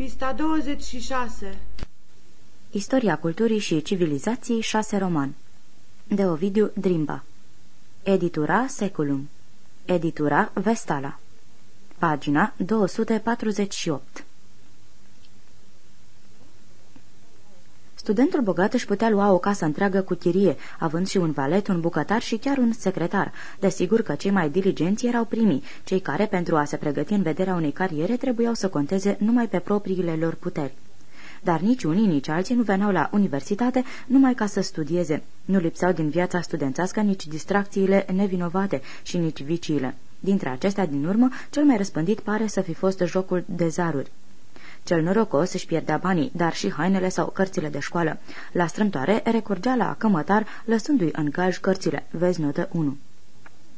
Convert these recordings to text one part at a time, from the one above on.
Pista 26 Istoria culturii și civilizației 6 roman. De Ovidiu Drimba. Editura Seculum. Editura Vestala. Pagina 248 Studentul bogat își putea lua o casă întreagă cu chirie, având și un valet, un bucătar și chiar un secretar. Desigur că cei mai diligenți erau primii, cei care, pentru a se pregăti în vederea unei cariere, trebuiau să conteze numai pe propriile lor puteri dar nici unii, nici alții nu veneau la universitate numai ca să studieze. Nu lipseau din viața studențească nici distracțiile nevinovate și nici viciile. Dintre acestea, din urmă, cel mai răspândit pare să fi fost jocul de zaruri. Cel norocos își pierdea banii, dar și hainele sau cărțile de școală. La strâmtoare recurgea la cămătar, lăsându-i în gaj cărțile. Vezi notă 1.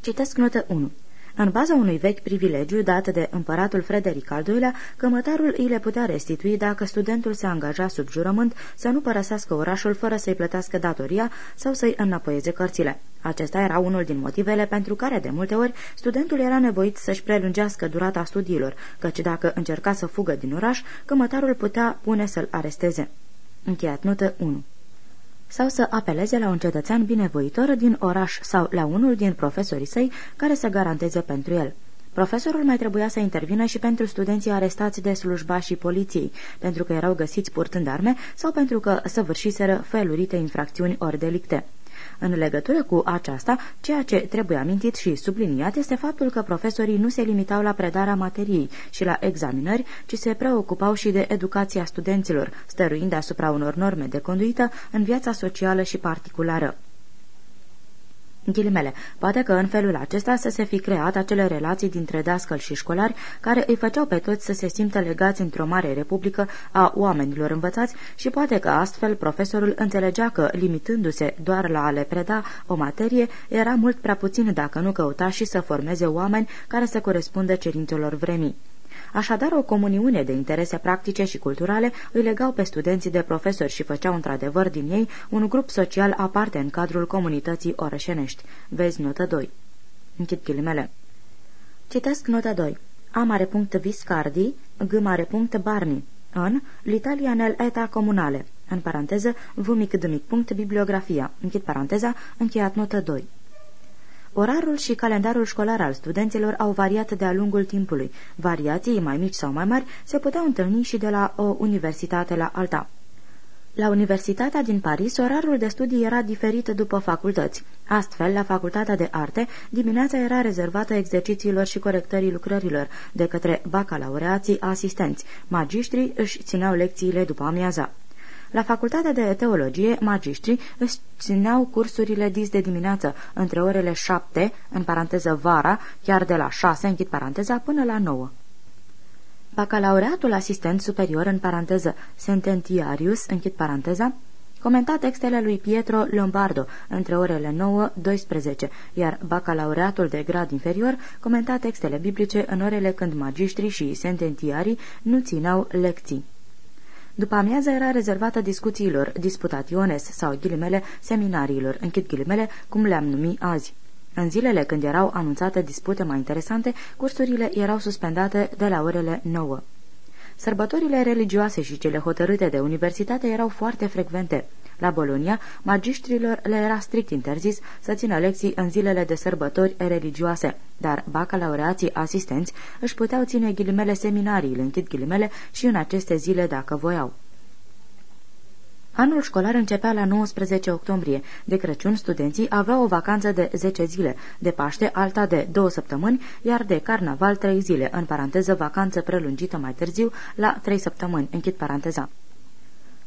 Citesc notă 1. În baza unui vechi privilegiu dat de împăratul Frederic al II-lea, cămătarul îi le putea restitui dacă studentul se angaja sub jurământ să nu părăsească orașul fără să-i plătească datoria sau să-i înapoieze cărțile. Acesta era unul din motivele pentru care, de multe ori, studentul era nevoit să-și prelungească durata studiilor, căci dacă încerca să fugă din oraș, cămătarul putea pune să-l aresteze. Încheiat notă 1 sau să apeleze la un cetățean binevoitor din oraș sau la unul din profesorii săi care să garanteze pentru el. Profesorul mai trebuia să intervină și pentru studenții arestați de slujba și poliției, pentru că erau găsiți purtând arme sau pentru că săvârșiseră felurite infracțiuni ori delicte. În legătură cu aceasta, ceea ce trebuie amintit și subliniat este faptul că profesorii nu se limitau la predarea materiei și la examinări, ci se preocupau și de educația studenților, stăruind asupra unor norme de conduită în viața socială și particulară. Ghilimele, poate că în felul acesta să se fi creat acele relații dintre dascăl și școlari care îi făceau pe toți să se simtă legați într-o mare republică a oamenilor învățați și poate că astfel profesorul înțelegea că, limitându-se doar la a le preda o materie, era mult prea puțin dacă nu căuta și să formeze oameni care să corespundă cerințelor vremii. Așadar, o comuniune de interese practice și culturale îi legau pe studenții de profesori și făceau într-adevăr din ei un grup social aparte în cadrul comunității orășenești. Vezi notă 2. Închid ghilimele. Citesc nota 2. A mare punct Viscardi, G mare punct Barni, în L'Italia nel eta comunale, în paranteză, v mic d mic punct bibliografia, închid paranteza, încheiat notă 2. Orarul și calendarul școlar al studenților au variat de-a lungul timpului. Variații, mai mici sau mai mari, se puteau întâlni și de la o universitate la alta. La Universitatea din Paris, orarul de studii era diferit după facultăți. Astfel, la Facultatea de Arte, dimineața era rezervată exercițiilor și corectării lucrărilor de către bacalaureații asistenți. Magistrii își țineau lecțiile după amiaza. La facultatea de teologie, magistrii își țineau cursurile dis de dimineață, între orele șapte, în paranteză vara, chiar de la șase, închid paranteza, până la nouă. Bacalaureatul asistent superior, în paranteză, sententiarius, închid paranteza, comenta textele lui Pietro Lombardo între orele 9-12, iar bacalaureatul de grad inferior comenta textele biblice în orele când magistrii și sententiarii nu țineau lecții. După amiază era rezervată discuțiilor, disputationes sau ghilimele seminariilor, închid ghilimele, cum le-am numit azi. În zilele când erau anunțate dispute mai interesante, cursurile erau suspendate de la orele 9. Sărbătorile religioase și cele hotărâte de universitate erau foarte frecvente. La Bolonia, magistrilor le era strict interzis să țină lecții în zilele de sărbători religioase, dar bacalaureații asistenți își puteau ține ghilimele seminariile, închid ghilimele, și în aceste zile dacă voiau. Anul școlar începea la 19 octombrie. De Crăciun, studenții aveau o vacanță de 10 zile, de Paște alta de 2 săptămâni, iar de Carnaval 3 zile, în paranteză vacanță prelungită mai târziu la 3 săptămâni, închid paranteza.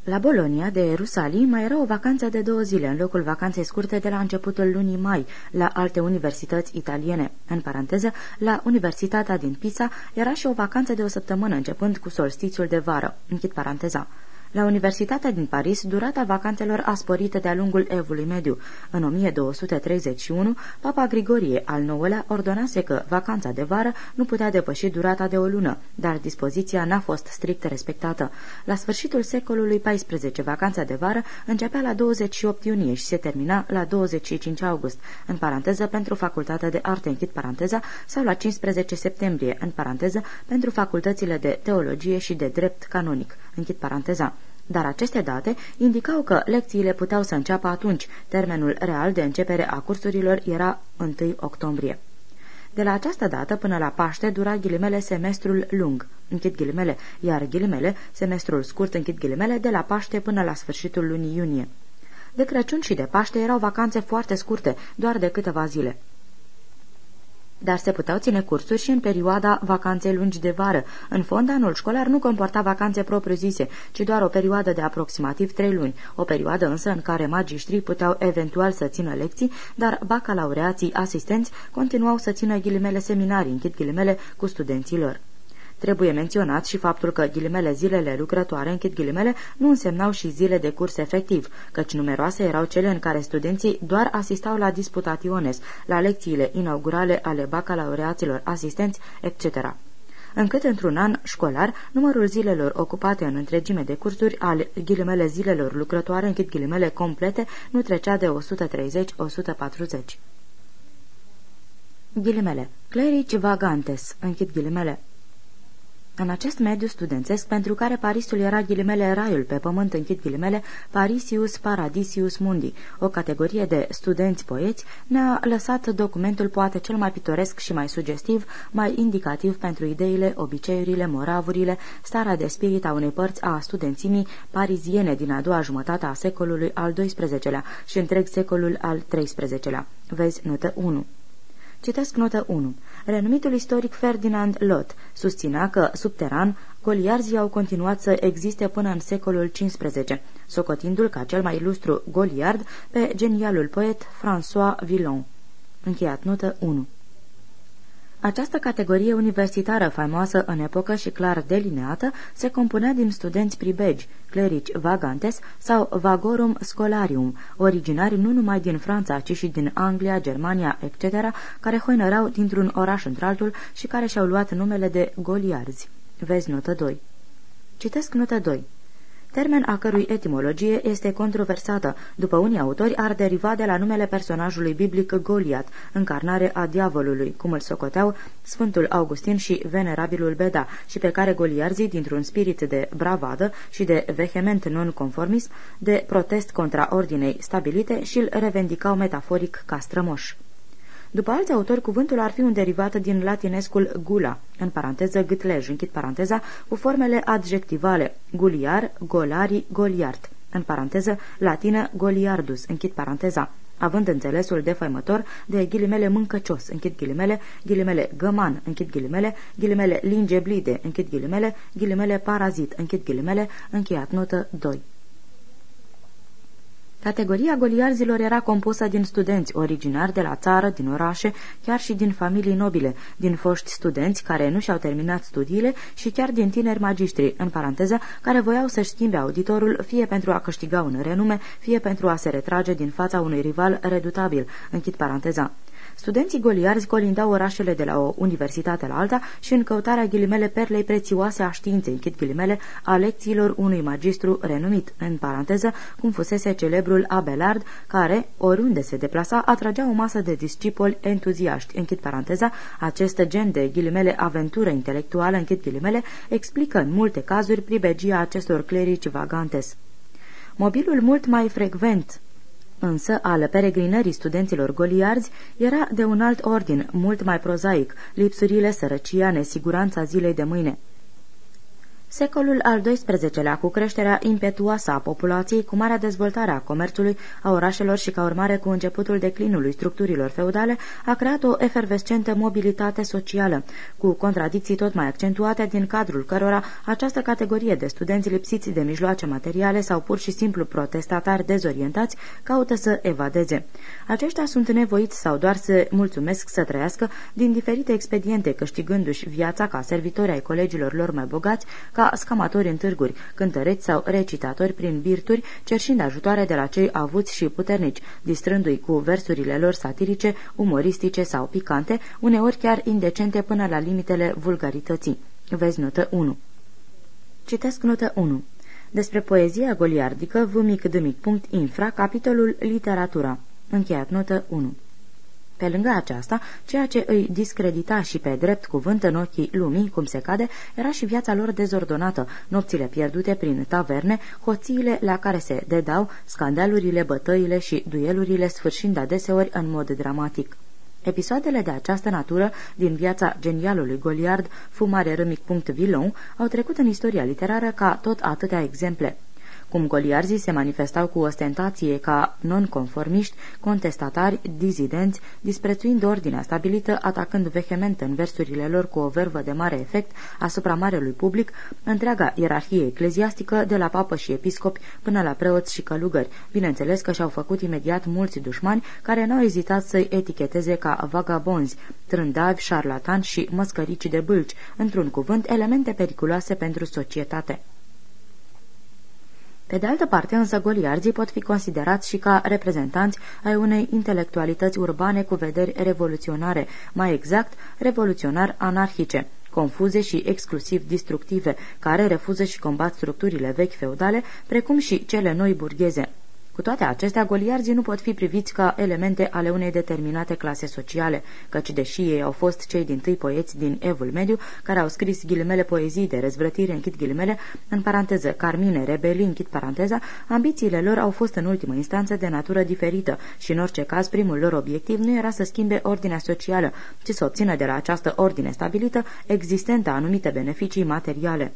La Bolonia, de Rusalii, mai era o vacanță de două zile, în locul vacanței scurte de la începutul lunii mai, la alte universități italiene. În paranteză, la Universitatea din Pisa era și o vacanță de o săptămână, începând cu solstițiul de vară. Închid paranteza. La Universitatea din Paris, durata vacanțelor a sporit de-a lungul evului mediu. În 1231, Papa Grigorie al IX-lea ordonase că vacanța de vară nu putea depăși durata de o lună, dar dispoziția n-a fost strict respectată. La sfârșitul secolului XIV, vacanța de vară începea la 28 iunie și se termina la 25 august, în paranteză pentru facultatea de arte, închid paranteza, sau la 15 septembrie, în paranteză, pentru facultățile de teologie și de drept canonic, închid paranteza dar aceste date indicau că lecțiile puteau să înceapă atunci. Termenul real de începere a cursurilor era 1 octombrie. De la această dată până la Paște dura ghilimele semestrul lung, închid ghilimele, iar ghilimele semestrul scurt, închid ghilimele, de la Paște până la sfârșitul lunii iunie. De Crăciun și de Paște erau vacanțe foarte scurte, doar de câteva zile dar se puteau ține cursuri și în perioada vacanței lungi de vară. În fond, anul școlar nu comporta vacanțe propriu-zise, ci doar o perioadă de aproximativ trei luni, o perioadă însă în care magistrii puteau eventual să țină lecții, dar bacalaureații asistenți continuau să țină ghilimele seminarii, închid ghilimele, cu studenții lor. Trebuie menționat și faptul că ghilimele zilele lucrătoare, închid ghilimele, nu însemnau și zile de curs efectiv, căci numeroase erau cele în care studenții doar asistau la disputationes, la lecțiile inaugurale ale bacalaureaților asistenți, etc încât într-un an școlar numărul zilelor ocupate în întregime de cursuri al ghilimele zilelor lucrătoare, închid ghilimele complete, nu trecea de 130-140. Ghilimele. Clerici vagantes, închid ghilimele. În acest mediu studențesc, pentru care Parisul era ghilimele raiul pe pământ, închid ghilimele, Parisius Paradisius Mundi, o categorie de studenți poeți, ne-a lăsat documentul poate cel mai pitoresc și mai sugestiv, mai indicativ pentru ideile, obiceiurile, moravurile, starea de spirit a unei părți a studențimii pariziene din a doua jumătate a secolului al XII-lea și întreg secolul al XIII-lea. Vezi notă 1. Citesc notă 1. Renumitul istoric Ferdinand Lot susținea că, subteran, goliarzii au continuat să existe până în secolul XV, socotindu-l ca cel mai ilustru goliard pe genialul poet François Villon. Încheiat notă 1. Această categorie universitară faimoasă în epocă și clar delineată se compunea din studenți pribegi, clerici vagantes sau vagorum scholarium, originari nu numai din Franța, ci și din Anglia, Germania, etc., care hoinărau dintr-un oraș într-altul și care și-au luat numele de goliarzi. Vezi notă 2. Citesc notă 2 termen a cărui etimologie este controversată. După unii autori, ar deriva de la numele personajului biblic Goliat, încarnare a diavolului, cum îl socoteau Sfântul Augustin și venerabilul Beda, și pe care goliarzii, dintr-un spirit de bravadă și de vehement non-conformism, de protest contra ordinei stabilite, și-l revendicau metaforic ca strămoși. După alți autori, cuvântul ar fi un derivat din latinescul gula, în paranteză gâtlej, închid paranteza, cu formele adjectivale, guliar, golari, goliart, în paranteză latină goliardus, închid paranteza, având înțelesul defăimător de ghilimele mâncăcios, închid ghilimele, ghilimele găman, închid ghilimele, ghilimele lingeblide, închid ghilimele, ghilimele parazit, închid ghilimele, încheiat notă 2. Categoria goliarzilor era compusă din studenți originari de la țară, din orașe, chiar și din familii nobile, din foști studenți care nu și-au terminat studiile și chiar din tineri magistri, în paranteză, care voiau să-și schimbe auditorul fie pentru a câștiga un renume, fie pentru a se retrage din fața unui rival redutabil, închid paranteza. Studenții goliarzi colindau orașele de la o universitate la alta și în căutarea ghilimele perlei prețioase a științei, închid ghilimele, a lecțiilor unui magistru renumit, în paranteză, cum fusese celebrul Abelard, care, oriunde se deplasa, atragea o masă de discipoli entuziaști, închid paranteza, acest gen de ghilimele aventură intelectuală, închid ghilimele, explică în multe cazuri pribegia acestor clerici vagantes. Mobilul mult mai frecvent însă al peregrinării studenților goliarzi era de un alt ordin, mult mai prozaic, lipsurile, sărăcia, nesiguranța zilei de mâine. Secolul al XII-lea, cu creșterea impetuoasă a populației, cu marea dezvoltare a comerțului, a orașelor și ca urmare cu începutul declinului structurilor feudale, a creat o efervescentă mobilitate socială, cu contradicții tot mai accentuate din cadrul cărora această categorie de studenți lipsiți de mijloace materiale sau pur și simplu protestatari dezorientați caută să evadeze. Aceștia sunt nevoiți sau doar să mulțumesc să trăiască din diferite expediente, câștigându-și viața ca servitori ai colegilor lor mai bogați, ca ca scamatori în târguri, cântăreți sau recitatori prin birturi, cerșind ajutoare de la cei avuți și puternici, distrându-i cu versurile lor satirice, umoristice sau picante, uneori chiar indecente până la limitele vulgarității. Vezi notă 1. Citesc notă 1. Despre poezia goliardică, vmic.infra, capitolul Literatura. Încheiat notă 1. Pe lângă aceasta, ceea ce îi discredita și pe drept cuvânt în ochii lumii, cum se cade, era și viața lor dezordonată, nopțile pierdute prin taverne, hoțiile la care se dedau, scandalurile, bătăile și duelurile sfârșind adeseori în mod dramatic. Episoadele de această natură din viața genialului Goliard, fumare râmic.vilon, au trecut în istoria literară ca tot atâtea exemple cum goliarzii se manifestau cu ostentație ca nonconformiști, contestatari, dizidenți, disprețuind ordinea stabilită, atacând vehement în versurile lor cu o vervă de mare efect asupra marelui public, întreaga ierarhie ecleziastică, de la papă și episcopi până la preoți și călugări. Bineînțeles că și-au făcut imediat mulți dușmani care n-au ezitat să-i eticheteze ca vagabonzi, trândavi, șarlatani și măscărici de bâlci, într-un cuvânt, elemente periculoase pentru societate. Pe de altă parte, însă, goliarzii pot fi considerați și ca reprezentanți ai unei intelectualități urbane cu vederi revoluționare, mai exact, revoluționar-anarhice confuze și exclusiv destructive, care refuză și combat structurile vechi feudale, precum și cele noi burgheze. Cu toate acestea, goliarzii nu pot fi priviți ca elemente ale unei determinate clase sociale, căci deși ei au fost cei din tâi poeți din Evul Mediu, care au scris ghilimele poezii de răzvrătire, închid ghilimele, în paranteză, carmine, rebelii, închid paranteza, ambițiile lor au fost în ultimă instanță de natură diferită și în orice caz primul lor obiectiv nu era să schimbe ordinea socială, ci să obțină de la această ordine stabilită existentă anumite beneficii materiale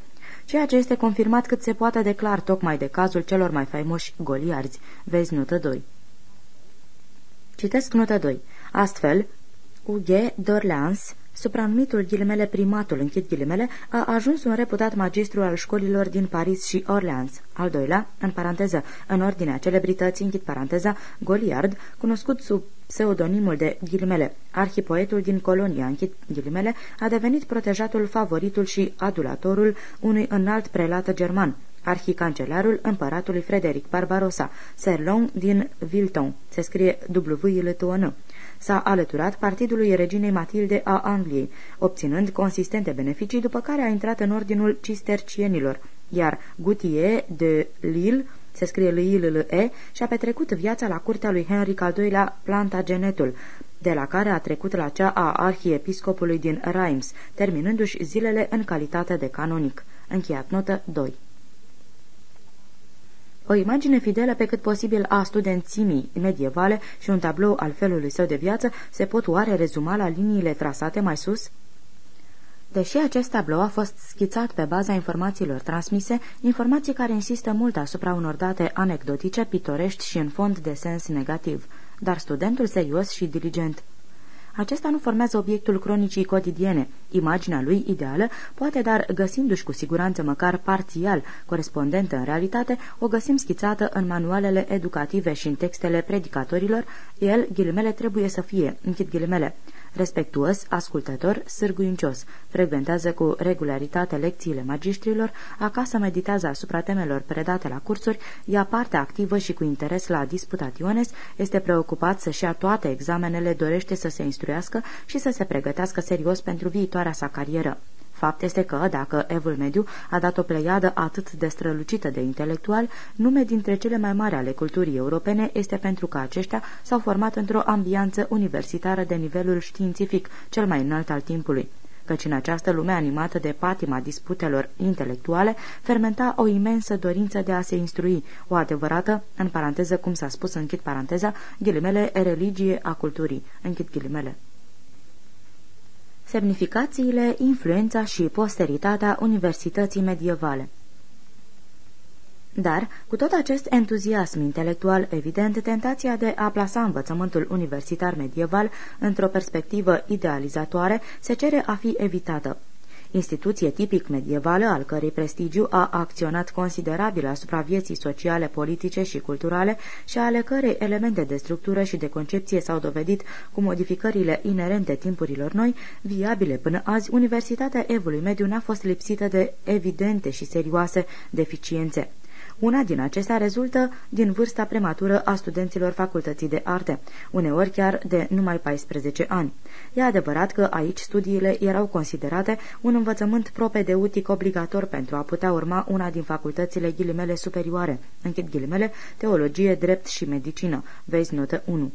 ceea ce este confirmat cât se poate declar tocmai de cazul celor mai faimoși goliarzi. Vezi notă 2. Citesc notă 2. Astfel, Huguet d'Orleans supranumitul ghilimele primatul, închid ghilimele, a ajuns un reputat magistru al școlilor din Paris și Orleans. Al doilea, în paranteză, în ordinea celebrității, închid paranteza, Goliard, cunoscut sub pseudonimul de ghilimele, arhipoetul din Colonia, închid ghilimele, a devenit protejatul, favoritul și adulatorul unui înalt prelat german, arhicancelarul împăratului Frederic Barbarossa, Serlon din Vilton, se scrie w i l t o n s-a alăturat partidului reginei Matilde a Angliei, obținând consistente beneficii, după care a intrat în ordinul cistercienilor, iar Gutier de Lille se scrie lui l e și-a petrecut viața la curtea lui Henric al II-lea Plantagenetul, de la care a trecut la cea a arhiepiscopului din Reims, terminându-și zilele în calitate de canonic. Încheiat notă 2 o imagine fidelă pe cât posibil a studențimii medievale și un tablou al felului său de viață se pot oare rezuma la liniile trasate mai sus? Deși acest tablou a fost schițat pe baza informațiilor transmise, informații care insistă mult asupra unor date anecdotice, pitorești și în fond de sens negativ, dar studentul serios și diligent acesta nu formează obiectul cronicii cotidiene. Imaginea lui ideală poate, dar găsindu-și cu siguranță măcar parțial corespondentă în realitate, o găsim schițată în manualele educative și în textele predicatorilor, el, ghilimele, trebuie să fie, închid ghilimele, respectuos, ascultător, sârguincios, frecventează cu regularitate lecțiile magistrilor, acasă meditează asupra temelor predate la cursuri, ia parte activă și cu interes la disputationes, este preocupat să-și ia toate examenele, dorește să se instruiască și să se pregătească serios pentru viitoarea sa carieră. Fapt este că, dacă Evul Mediu a dat o pleiadă atât de strălucită de intelectual, nume dintre cele mai mari ale culturii europene este pentru că aceștia s-au format într-o ambianță universitară de nivelul științific, cel mai înalt al timpului. Căci în această lume animată de patima disputelor intelectuale fermenta o imensă dorință de a se instrui, o adevărată, în paranteză cum s-a spus, închid paranteza, ghilimele, religie a culturii, închid ghilimele semnificațiile, influența și posteritatea universității medievale. Dar, cu tot acest entuziasm intelectual evident, tentația de a plasa învățământul universitar medieval într-o perspectivă idealizatoare se cere a fi evitată. Instituție tipic medievală, al cărei prestigiu a acționat considerabil asupra vieții sociale, politice și culturale și ale cărei elemente de structură și de concepție s-au dovedit cu modificările inerente timpurilor noi, viabile până azi, Universitatea Evului Mediu n-a fost lipsită de evidente și serioase deficiențe. Una din acestea rezultă din vârsta prematură a studenților facultății de arte, uneori chiar de numai 14 ani. E adevărat că aici studiile erau considerate un învățământ propedeutic obligator pentru a putea urma una din facultățile ghilimele superioare, închid ghilimele, teologie, drept și medicină. Vezi notă 1.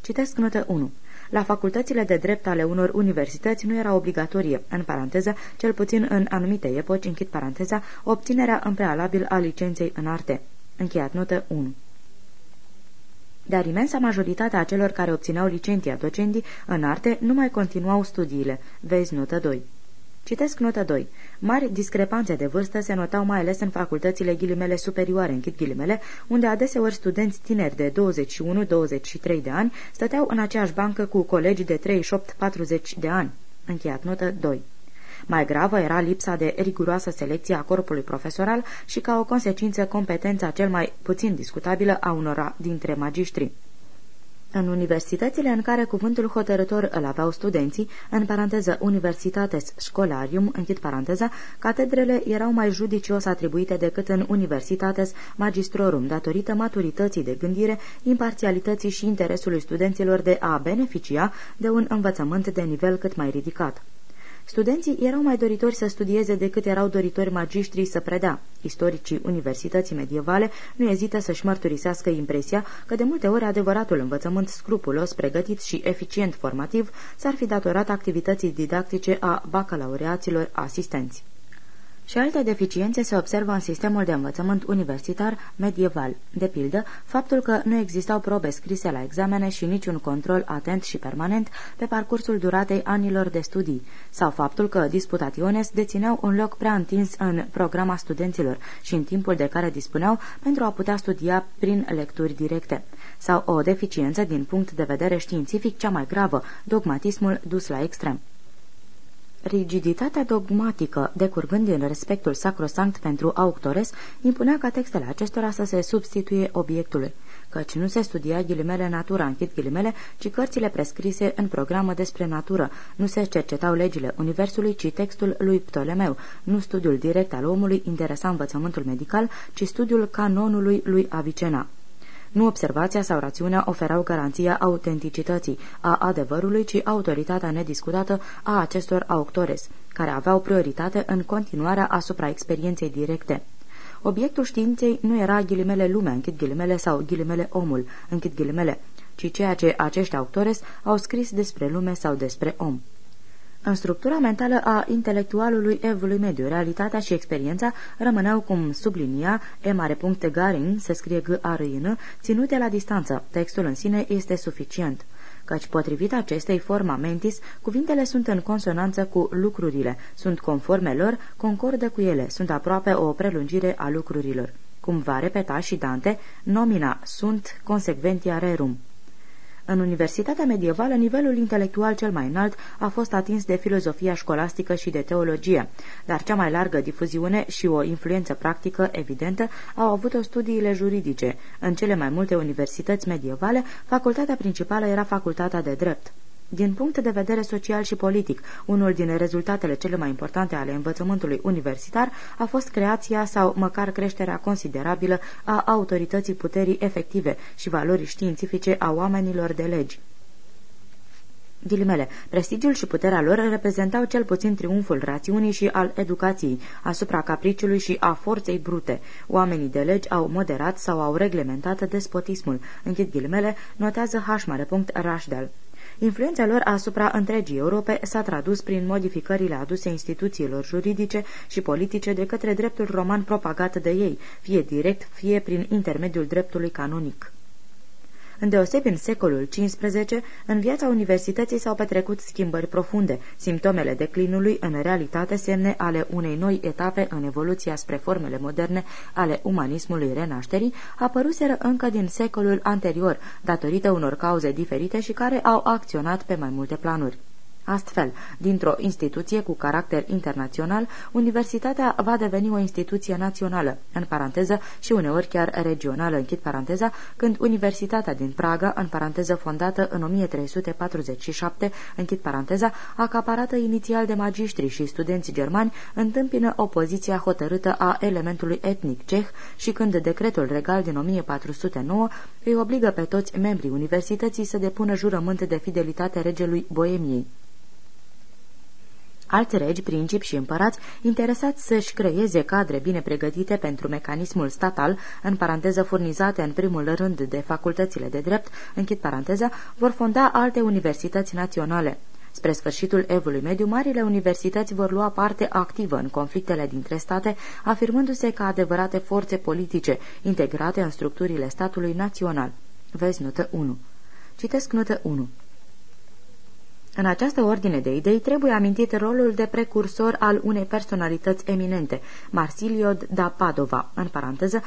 Citesc notă 1. La facultățile de drept ale unor universități nu era obligatorie, în paranteză, cel puțin în anumite epoci, închid paranteza, obținerea în prealabil a licenței în arte. Încheiat notă 1 dar imensa majoritatea a celor care obțineau licenția docendii în arte nu mai continuau studiile. Vezi notă 2. Citesc notă 2. Mari discrepanțe de vârstă se notau mai ales în facultățile ghilimele superioare, închid ghilimele, unde adeseori studenți tineri de 21-23 de ani stăteau în aceeași bancă cu colegi de 38-40 de ani. Încheiat notă 2. Mai gravă era lipsa de riguroasă selecție a corpului profesoral și, ca o consecință, competența cel mai puțin discutabilă a unora dintre magistri. În universitățile în care cuvântul hotărător îl aveau studenții, în paranteză Universitates Scholarium, închid paranteza, catedrele erau mai judicios atribuite decât în Universitates Magistrorum, datorită maturității de gândire, imparțialității și interesului studenților de a beneficia de un învățământ de nivel cât mai ridicat. Studenții erau mai doritori să studieze decât erau doritori magistrii să predea. Istoricii universității medievale nu ezită să-și mărturisească impresia că de multe ori adevăratul învățământ scrupulos, pregătit și eficient formativ s-ar fi datorat activității didactice a bacalaureaților asistenți. Și alte deficiențe se observă în sistemul de învățământ universitar medieval, de pildă faptul că nu existau probe scrise la examene și niciun control atent și permanent pe parcursul duratei anilor de studii, sau faptul că disputationes dețineau un loc prea întins în programa studenților și în timpul de care dispuneau pentru a putea studia prin lecturi directe, sau o deficiență din punct de vedere științific cea mai gravă, dogmatismul dus la extrem. Rigiditatea dogmatică, decurgând din respectul sacrosanct pentru auctores, impunea ca textele acestora să se substituie obiectului, căci nu se studia ghilimele natura, închid ghilimele, ci cărțile prescrise în programă despre natură, nu se cercetau legile universului, ci textul lui Ptolemeu, nu studiul direct al omului interesa învățământul medical, ci studiul canonului lui Avicena. Nu observația sau rațiunea oferau garanția autenticității a adevărului, ci autoritatea nediscutată a acestor auctores, care aveau prioritate în continuarea asupra experienței directe. Obiectul științei nu era ghilimele lumea, închid ghilimele, sau ghilimele omul, închid ghilimele, ci ceea ce acești autores au scris despre lume sau despre om. În structura mentală a intelectualului evului mediu, realitatea și experiența rămâneau, cum sublinia E mare punct Garin, se scrie g a r -N, ținute la distanță. Textul în sine este suficient căci potrivit acestei forma mentis, cuvintele sunt în consonanță cu lucrurile, sunt conforme lor, concordă cu ele, sunt aproape o prelungire a lucrurilor. Cum va repeta și Dante, nomina sunt consecventia rerum. În Universitatea medievală, nivelul intelectual cel mai înalt a fost atins de filozofia școlastică și de teologie, dar cea mai largă difuziune și o influență practică evidentă au avut-o studiile juridice. În cele mai multe universități medievale, facultatea principală era facultatea de drept. Din punct de vedere social și politic, unul din rezultatele cele mai importante ale învățământului universitar a fost creația sau măcar creșterea considerabilă a autorității puterii efective și valorii științifice a oamenilor de legi. Ghilimele, prestigiul și puterea lor reprezentau cel puțin triumful rațiunii și al educației asupra capriciului și a forței brute. Oamenii de legi au moderat sau au reglementat despotismul. Închid ghilimele, notează H. Rashdal. Influența lor asupra întregii Europe s-a tradus prin modificările aduse instituțiilor juridice și politice de către dreptul roman propagat de ei, fie direct, fie prin intermediul dreptului canonic. Îndeosebi în secolul XV, în viața universității s-au petrecut schimbări profunde, simptomele declinului în realitate semne ale unei noi etape în evoluția spre formele moderne ale umanismului renașterii, apăruseră încă din secolul anterior, datorită unor cauze diferite și care au acționat pe mai multe planuri. Astfel, dintr-o instituție cu caracter internațional, universitatea va deveni o instituție națională, în paranteză și uneori chiar regională, închid paranteza, când Universitatea din Praga, în paranteză fondată în 1347, închid paranteza, acaparată inițial de magiștri și studenți germani, întâmpină opoziția hotărâtă a elementului etnic ceh și când decretul regal din 1409 îi obligă pe toți membrii universității să depună jurământ de fidelitate regelui Boemiei. Alți regi, principi și împărați, interesați să-și creeze cadre bine pregătite pentru mecanismul statal, în paranteză furnizate în primul rând de facultățile de drept, închid paranteza, vor fonda alte universități naționale. Spre sfârșitul evului mediu, marile universități vor lua parte activă în conflictele dintre state, afirmându-se ca adevărate forțe politice, integrate în structurile statului național. Vezi notă 1. Citesc notă 1. În această ordine de idei trebuie amintit rolul de precursor al unei personalități eminente, Marsilio da Padova, în paranteză 1275-1342,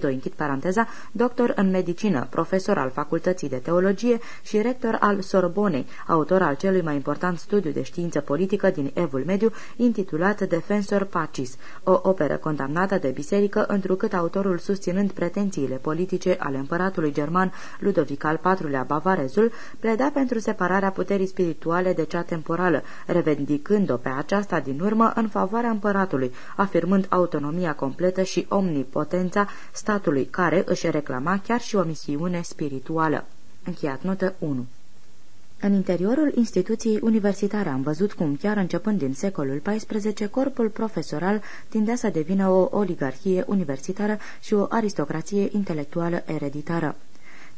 închid paranteza, doctor în medicină, profesor al Facultății de Teologie și rector al Sorbonei, autor al celui mai important studiu de știință politică din Evul Mediu, intitulat Defensor Pacis, o operă condamnată de biserică, întrucât autorul susținând pretențiile politice ale împăratului german Ludovic al IV-lea Bavarezul pleda pentru separarea puterii spirituale de cea temporală, revendicând-o pe aceasta din urmă în favoarea împăratului, afirmând autonomia completă și omnipotența statului, care își reclama chiar și o misiune spirituală. Încheiat notă 1 în interiorul instituției universitare am văzut cum, chiar începând din secolul XIV, corpul profesoral tindea să devină o oligarhie universitară și o aristocrație intelectuală ereditară.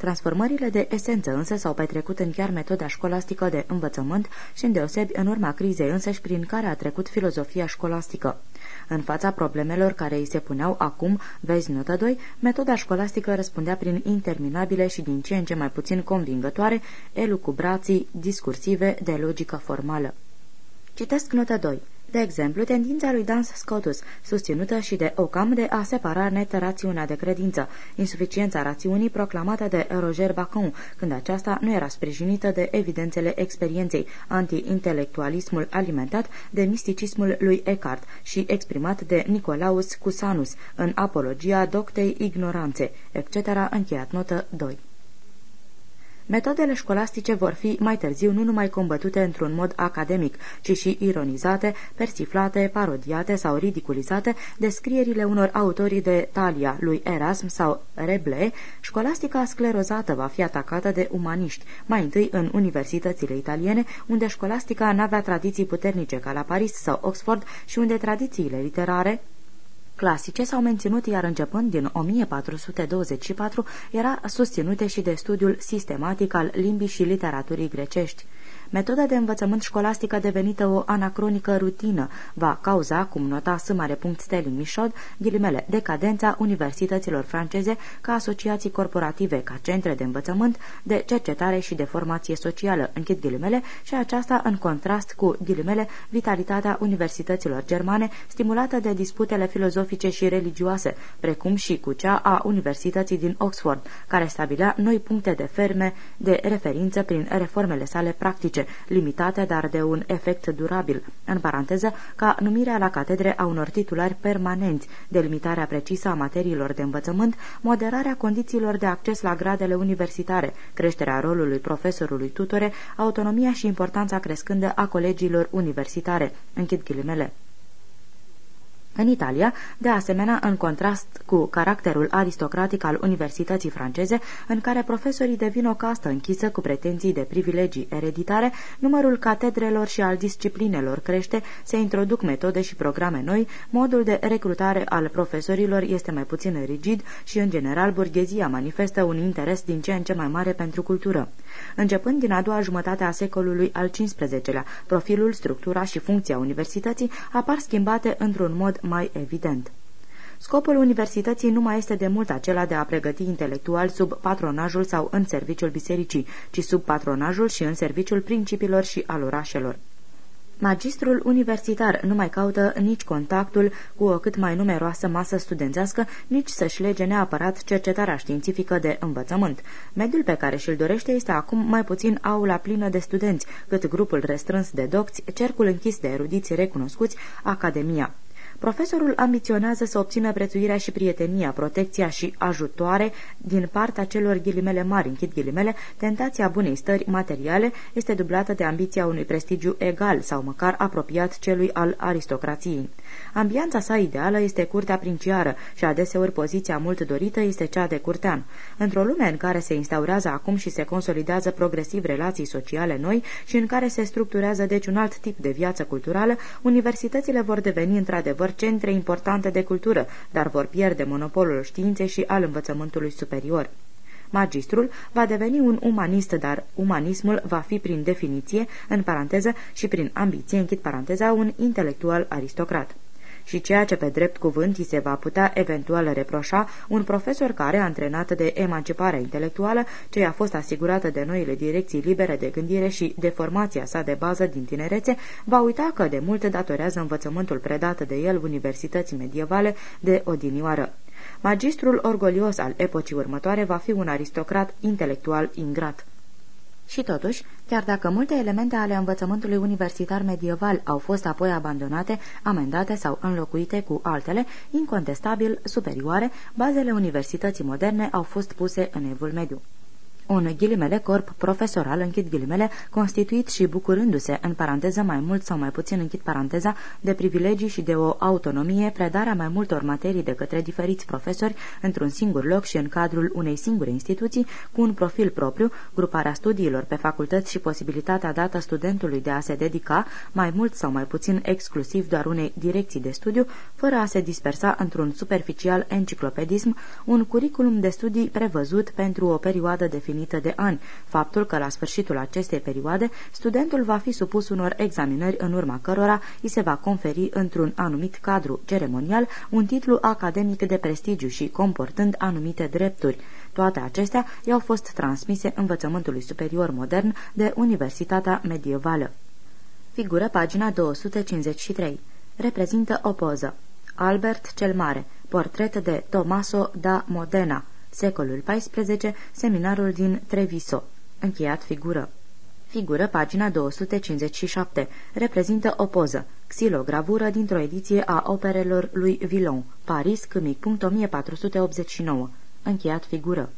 Transformările de esență însă s-au petrecut în chiar metoda școlastică de învățământ și îndeosebi în urma crizei însăși prin care a trecut filozofia școlastică. În fața problemelor care îi se puneau acum, vezi notă 2, metoda școlastică răspundea prin interminabile și din ce în ce mai puțin convingătoare elucubrații discursive de logică formală. Citesc notă 2. De exemplu, tendința lui Dans Scotus, susținută și de Ocam de a separa net rațiunea de credință, insuficiența rațiunii proclamată de Roger Bacon, când aceasta nu era sprijinită de evidențele experienței, anti-intelectualismul alimentat de misticismul lui Eckhart și exprimat de Nicolaus Cusanus în Apologia Doctei Ignoranțe, etc., încheiat notă 2. Metodele școlastice vor fi mai târziu nu numai combătute într-un mod academic, ci și ironizate, persiflate, parodiate sau ridiculizate de scrierile unor autori de talia lui Erasm sau Reble, școlastica sclerozată va fi atacată de umaniști, mai întâi în universitățile italiene, unde școlastica n-avea tradiții puternice ca la Paris sau Oxford și unde tradițiile literare, clasice s-au menținut, iar începând din 1424 era susținute și de studiul sistematic al limbii și literaturii grecești. Metoda de învățământ școlastică devenită o anacronică rutină va cauza, cum nota S. Stelin Mișod, ghilimele, decadența universităților franceze ca asociații corporative, ca centre de învățământ, de cercetare și de formație socială, închid ghilimele, și aceasta în contrast cu ghilimele vitalitatea universităților germane, stimulată de disputele filozofice și religioase, precum și cu cea a Universității din Oxford, care stabilea noi puncte de ferme de referință prin reformele sale practice politice, limitate, dar de un efect durabil, în paranteză, ca numirea la catedre a unor titulari permanenți, delimitarea precisă a materiilor de învățământ, moderarea condițiilor de acces la gradele universitare, creșterea rolului profesorului tutore, autonomia și importanța crescândă a colegiilor universitare. Închid ghilimele. În Italia, de asemenea, în contrast cu caracterul aristocratic al universității franceze, în care profesorii devin o castă închisă cu pretenții de privilegii ereditare, numărul catedrelor și al disciplinelor crește, se introduc metode și programe noi, modul de recrutare al profesorilor este mai puțin rigid și, în general, burghezia manifestă un interes din ce în ce mai mare pentru cultură. Începând din a doua jumătate a secolului al XV-lea, profilul, structura și funcția universității apar schimbate într-un mod mai evident. Scopul universității nu mai este de mult acela de a pregăti intelectual sub patronajul sau în serviciul bisericii, ci sub patronajul și în serviciul principiilor și al orașelor. Magistrul universitar nu mai caută nici contactul cu o cât mai numeroasă masă studențească, nici să-și lege neapărat cercetarea științifică de învățământ. Mediul pe care și-l dorește este acum mai puțin aula plină de studenți, cât grupul restrâns de docți, cercul închis de erudiți recunoscuți, academia. Profesorul ambiționează să obțină prețuirea și prietenia, protecția și ajutoare din partea celor ghilimele mari, închid ghilimele, tentația bunei stări materiale este dublată de ambiția unui prestigiu egal sau măcar apropiat celui al aristocrației. Ambianța sa ideală este curtea princiară și adeseori poziția mult dorită este cea de curtean. Într-o lume în care se instaurează acum și se consolidează progresiv relații sociale noi și în care se structurează deci un alt tip de viață culturală, universitățile vor deveni într-adevăr centre importante de cultură, dar vor pierde monopolul științei și al învățământului superior. Magistrul va deveni un umanist, dar umanismul va fi prin definiție, în paranteză, și prin ambiție, închid paranteza, un intelectual aristocrat și ceea ce pe drept cuvânt îi se va putea eventual reproșa un profesor care, antrenat de emanciparea intelectuală, ce i-a fost asigurată de noile direcții libere de gândire și de formația sa de bază din tinerețe, va uita că de mult datorează învățământul predat de el universității medievale de odinioară. Magistrul orgolios al epocii următoare va fi un aristocrat intelectual ingrat. Și totuși, chiar dacă multe elemente ale învățământului universitar medieval au fost apoi abandonate, amendate sau înlocuite cu altele, incontestabil superioare, bazele universității moderne au fost puse în evul mediu un ghilimele corp profesoral, închid ghilimele, constituit și bucurându-se, în paranteză mai mult sau mai puțin închid paranteza, de privilegii și de o autonomie, predarea mai multor materii de către diferiți profesori într-un singur loc și în cadrul unei singure instituții, cu un profil propriu, gruparea studiilor pe facultăți și posibilitatea dată studentului de a se dedica, mai mult sau mai puțin exclusiv doar unei direcții de studiu, fără a se dispersa într-un superficial enciclopedism, un curriculum de studii prevăzut pentru o perioadă definită definită de ani, faptul că la sfârșitul acestei perioade studentul va fi supus unor examinări în urma cărora îi se va conferi într-un anumit cadru ceremonial un titlu academic de prestigiu și comportând anumite drepturi. Toate acestea i-au fost transmise învățământului superior modern de Universitatea Medievală. Figură pagina 253. Reprezintă o poză. Albert cel Mare, portret de Tommaso da Modena, secolul XIV, seminarul din Treviso. Încheiat figură. Figură, pagina 257. Reprezintă o poză. Xilogravură dintr-o ediție a operelor lui Villon. Paris, câmic. 1489. Încheiat figură.